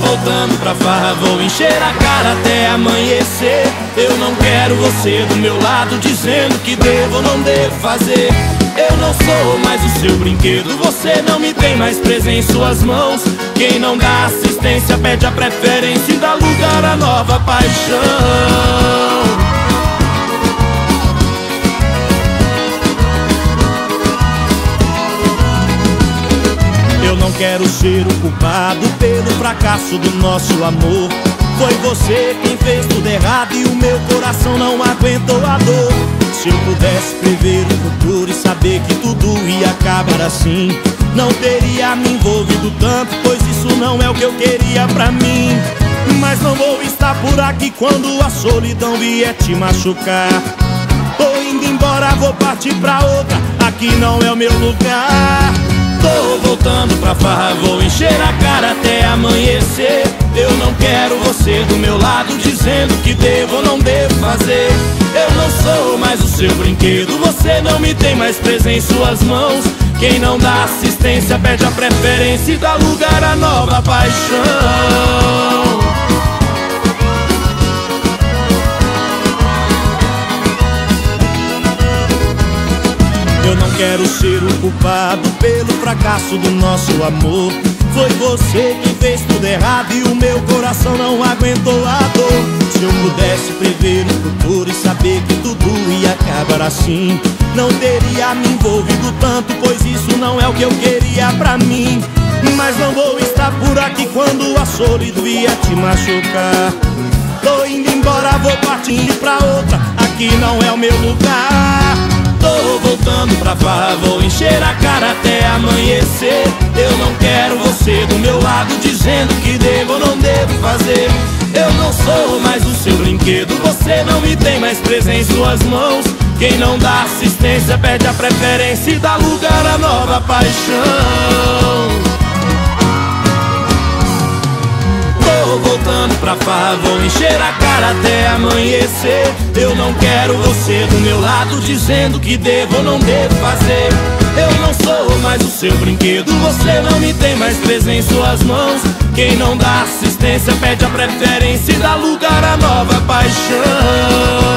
Voltando pra farra, vou encher a cara até amanhecer. Eu não quero você do meu lado dizendo que devo ou não devo fazer. Eu não sou mais o seu brinquedo, você não me tem mais preso em suas mãos. Quem não dá assistência pede a preferência e dá lugar a nova paixão quero ser o culpado pelo fracasso do nosso amor. Foi você quem fez tudo errado e o meu coração não aguentou a dor. Se eu pudesse prever o futuro e saber que tudo ia acabar assim, não teria me envolvido tanto, pois isso não é o que eu queria pra mim. Mas não vou estar por aqui quando a solidão vier te machucar. Tô indo embora, vou partir pra outra, aqui não é o meu lugar. Voltando pra farra, vou encher a cara até amanhecer. Eu não quero você do meu lado dizendo que devo ou não devo fazer. Eu não sou mais o seu brinquedo, você não me tem mais preso em suas mãos. Quem não dá assistência pede a preferência e dá lugar a nova paixão Eu não quero ser o culpado pelo fracasso do nosso amor. Foi você quem fez tudo errado e o meu coração não aguentou a dor. Se eu pudesse prever o futuro e saber que tudo ia acabar assim, não teria me envolvido tanto, pois isso não é o que eu queria pra mim. Mas não vou estar por aqui quando a solidão ia te machucar. Tô indo embora, vou partir pra outra, aqui não é o meu lugar. Farra, vou encher a cara até amanhecer. Eu não quero você do meu lado dizendo que devo ou não devo fazer. Eu não sou mais o seu brinquedo, você não me tem mais preso em suas mãos. Quem não dá assistência perde a preferência e dá lugar a nova paixão pra farra. Vou encher a cara até amanhecer. Eu não quero você do meu lado Dizendo que devo ou não devo fazer. Eu não sou mais o seu brinquedo Você não me tem mais preso em suas mãos. Quem não dá assistência pede a preferência E dá lugar à nova paixão